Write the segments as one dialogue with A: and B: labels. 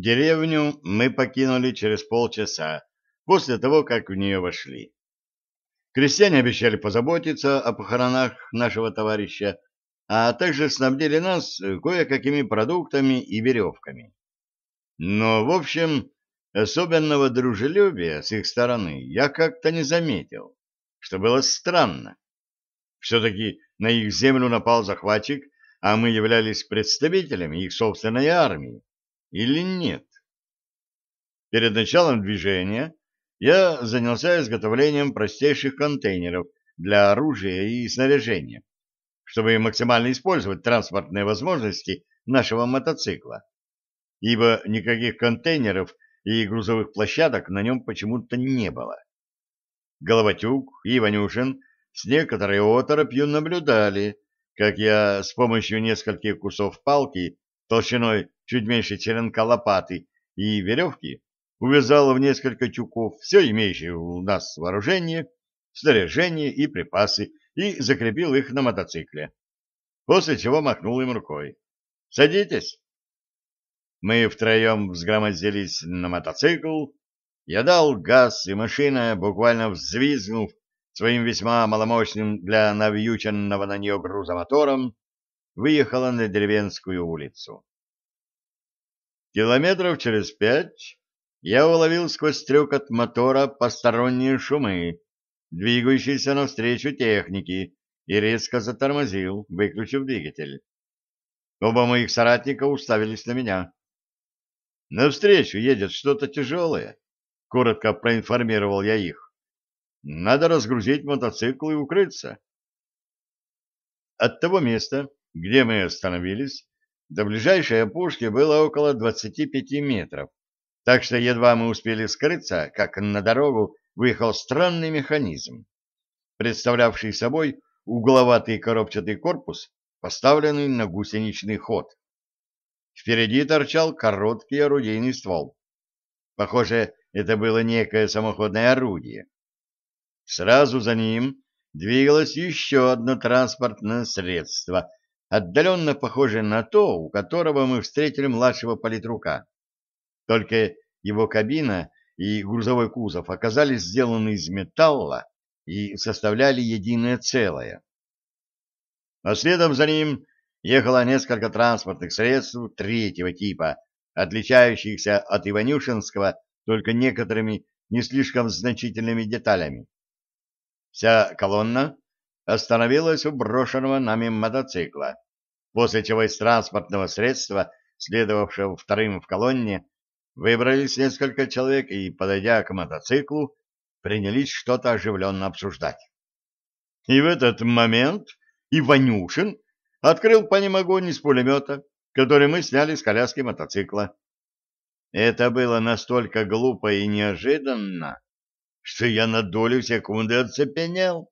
A: Деревню мы покинули через полчаса после того, как в нее вошли. Крестьяне обещали позаботиться о похоронах нашего товарища, а также снабдили нас кое-какими продуктами и веревками. Но, в общем, особенного дружелюбия с их стороны я как-то не заметил, что было странно. Все-таки на их землю напал захватчик, а мы являлись представителями их собственной армии или нет. Перед началом движения я занялся изготовлением простейших контейнеров для оружия и снаряжения, чтобы максимально использовать транспортные возможности нашего мотоцикла, ибо никаких контейнеров и грузовых площадок на нем почему-то не было. Головатюк и Иванюшин с некоторой оторопью наблюдали, как я с помощью нескольких кусов палки толщиной чуть меньше черенка лопаты и веревки увязал в несколько тюков все имеющее у нас вооружение, снаряжение и припасы и закрепил их на мотоцикле, после чего махнул им рукой. «Садитесь!» Мы втроем взгромоздились на мотоцикл, я дал газ, и машина, буквально взвизгнув своим весьма маломощным для навьюченного на нее грузомотором, выехала на деревенскую улицу. Километров через пять я уловил сквозь от мотора посторонние шумы, двигающиеся навстречу техники, и резко затормозил, выключив двигатель. Оба моих соратника уставились на меня. «Навстречу едет что-то тяжелое», — коротко проинформировал я их. «Надо разгрузить мотоцикл и укрыться». От того места, где мы остановились, до ближайшей опушки было около 25 метров, так что едва мы успели скрыться, как на дорогу выехал странный механизм, представлявший собой угловатый коробчатый корпус, поставленный на гусеничный ход. Впереди торчал короткий орудийный ствол. Похоже, это было некое самоходное орудие. Сразу за ним двигалось еще одно транспортное средство, отдаленно похожее на то, у которого мы встретили младшего политрука. Только его кабина и грузовой кузов оказались сделаны из металла и составляли единое целое. А следом за ним ехало несколько транспортных средств третьего типа, отличающихся от Иванюшинского только некоторыми не слишком значительными деталями. Вся колонна остановилась у брошенного нами мотоцикла, после чего из транспортного средства, следовавшего вторым в колонне, выбрались несколько человек и, подойдя к мотоциклу, принялись что-то оживленно обсуждать. И в этот момент Иванюшин открыл по ним огонь из пулемета, который мы сняли с коляски мотоцикла. Это было настолько глупо и неожиданно, что я на долю секунды оцепенел.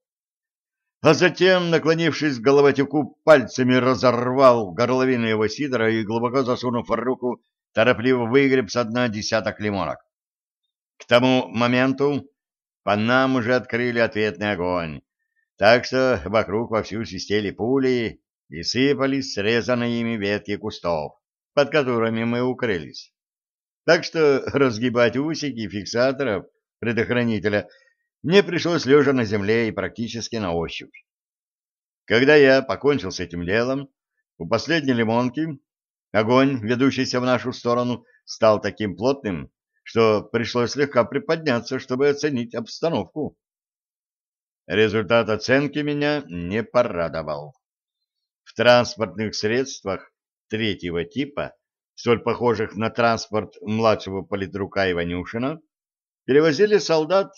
A: А затем, наклонившись к головотеку, пальцами разорвал горловину его сидора и, глубоко засунув руку, торопливо выгреб с дна десяток лимонок. К тому моменту по нам уже открыли ответный огонь, так что вокруг вовсю свистели пули и сыпались срезанные ими ветки кустов, под которыми мы укрылись. Так что разгибать усики фиксаторов предохранителя мне пришлось лежа на земле и практически на ощупь. Когда я покончил с этим делом, у последней лимонки огонь, ведущийся в нашу сторону, стал таким плотным, что пришлось слегка приподняться, чтобы оценить обстановку. Результат оценки меня не порадовал. В транспортных средствах третьего типа, столь похожих на транспорт младшего политрука Иванюшина, перевозили солдат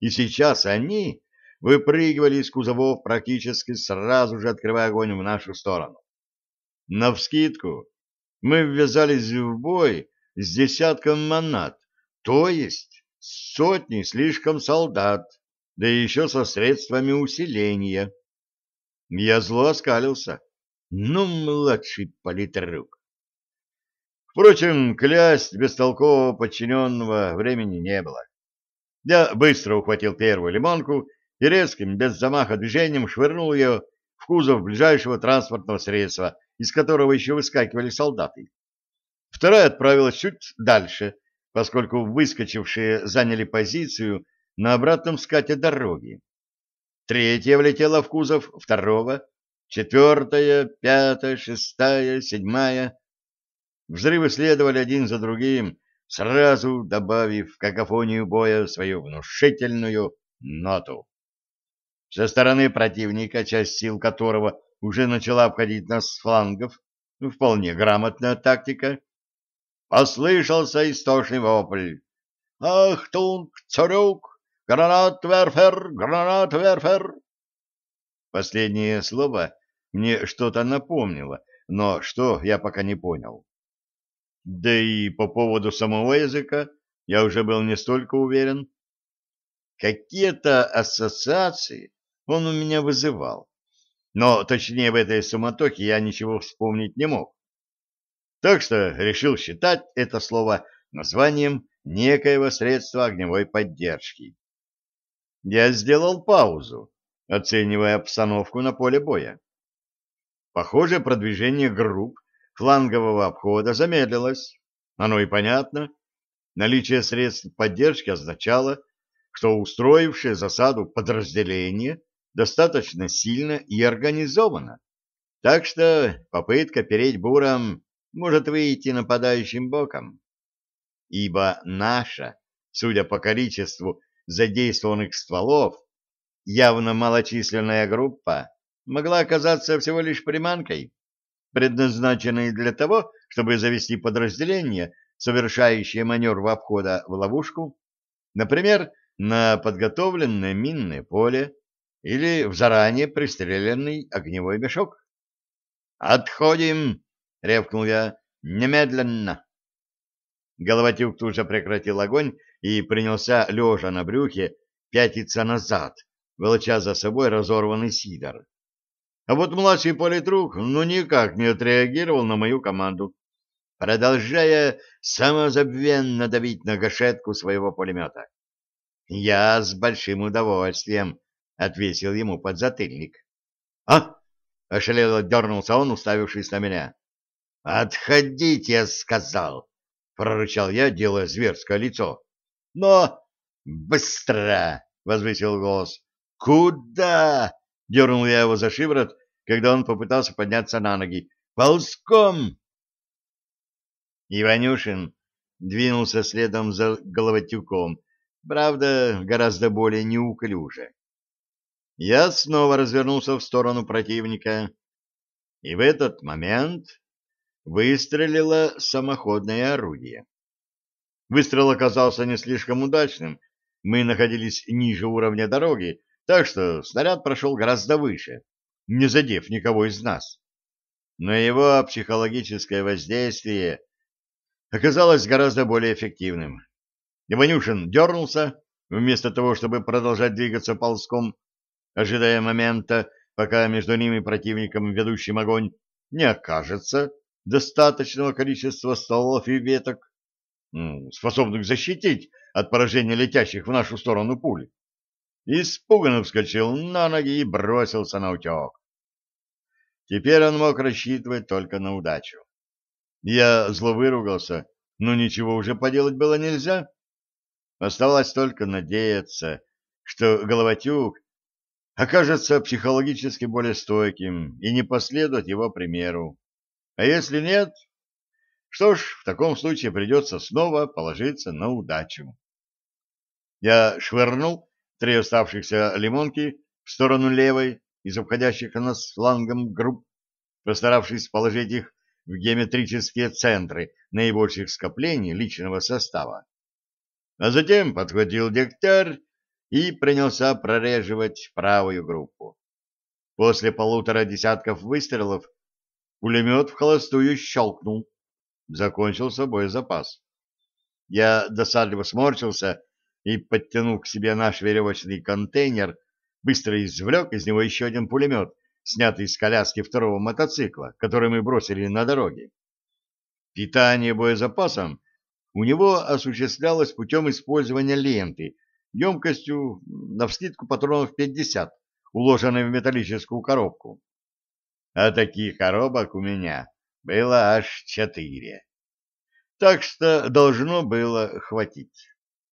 A: и сейчас они выпрыгивали из кузовов практически сразу же, открывая огонь в нашу сторону. Навскидку мы ввязались в бой с десятком манат, то есть сотни слишком солдат, да еще со средствами усиления. Я зло оскалился. Ну, младший политрук. Впрочем, клясть бестолкового подчиненного времени не было. Я быстро ухватил первую лимонку и резким, без замаха движением швырнул ее в кузов ближайшего транспортного средства, из которого еще выскакивали солдаты. Вторая отправилась чуть дальше, поскольку выскочившие заняли позицию на обратном скате дороги. Третья влетела в кузов второго, четвертая, пятая, шестая, седьмая. Взрывы следовали один за другим, сразу добавив в какофонию боя свою внушительную ноту. Со стороны противника, часть сил которого уже начала обходить нас с флангов, вполне грамотная тактика, послышался истошный вопль. «Ах, тунг, царюк! Гранатверфер! Гранатверфер!» Последнее слово мне что-то напомнило, но что, я пока не понял. Да и по поводу самого языка я уже был не столько уверен. Какие-то ассоциации он у меня вызывал, но точнее в этой суматохе я ничего вспомнить не мог. Так что решил считать это слово названием некоего средства огневой поддержки. Я сделал паузу, оценивая обстановку на поле боя. Похоже, продвижение групп флангового обхода замедлилось. Оно и понятно. Наличие средств поддержки означало, что устроившее засаду подразделение достаточно сильно и организовано. Так что попытка переть буром может выйти нападающим боком. Ибо наша, судя по количеству задействованных стволов, явно малочисленная группа могла оказаться всего лишь приманкой, предназначенной для того, чтобы завести подразделение, совершающее маневр обхода в ловушку, например, на подготовленное минное поле или в заранее пристреленный огневой мешок. «Отходим!» — ревкнул я. «Немедленно!» Головатюк тут же прекратил огонь и принялся, лежа на брюхе, пятиться назад, волоча за собой разорванный сидор. А вот младший политрук ну никак не отреагировал на мою команду, продолжая самозабвенно давить на гашетку своего пулемета. Я с большим удовольствием отвесил ему подзатыльник. — А? — ошалело дернулся он, уставившись на меня. — Отходите, я сказал! — прорычал я, делая зверское лицо. — Но... — Быстро! — возвысил голос. — Куда? — дернул я его за шиворот, когда он попытался подняться на ноги. «Ползком!» Иванюшин двинулся следом за Головатюком, правда, гораздо более неуклюже. Я снова развернулся в сторону противника, и в этот момент выстрелило самоходное орудие. Выстрел оказался не слишком удачным, мы находились ниже уровня дороги, так что снаряд прошел гораздо выше, не задев никого из нас. Но его психологическое воздействие оказалось гораздо более эффективным. Иванюшин дернулся, вместо того, чтобы продолжать двигаться ползком, ожидая момента, пока между ними противником, ведущим огонь, не окажется достаточного количества стволов и веток, способных защитить от поражения летящих в нашу сторону пуль испуганно вскочил на ноги и бросился на утек. Теперь он мог рассчитывать только на удачу. Я зло выругался, но ничего уже поделать было нельзя. Оставалось только надеяться, что Головатюк окажется психологически более стойким и не последует его примеру. А если нет, что ж, в таком случае придется снова положиться на удачу. Я швырнул три оставшихся лимонки в сторону левой из обходящих нас флангом групп, постаравшись положить их в геометрические центры наибольших скоплений личного состава. А затем подхватил дегтярь и принялся прореживать правую группу. После полутора десятков выстрелов пулемет в холостую щелкнул. Закончился боезапас. Я досадливо сморщился и, подтянув к себе наш веревочный контейнер, быстро извлек из него еще один пулемет, снятый с коляски второго мотоцикла, который мы бросили на дороге. Питание боезапасом у него осуществлялось путем использования ленты емкостью на вскидку патронов 50, уложенной в металлическую коробку. А таких коробок у меня было аж четыре. Так что должно было хватить.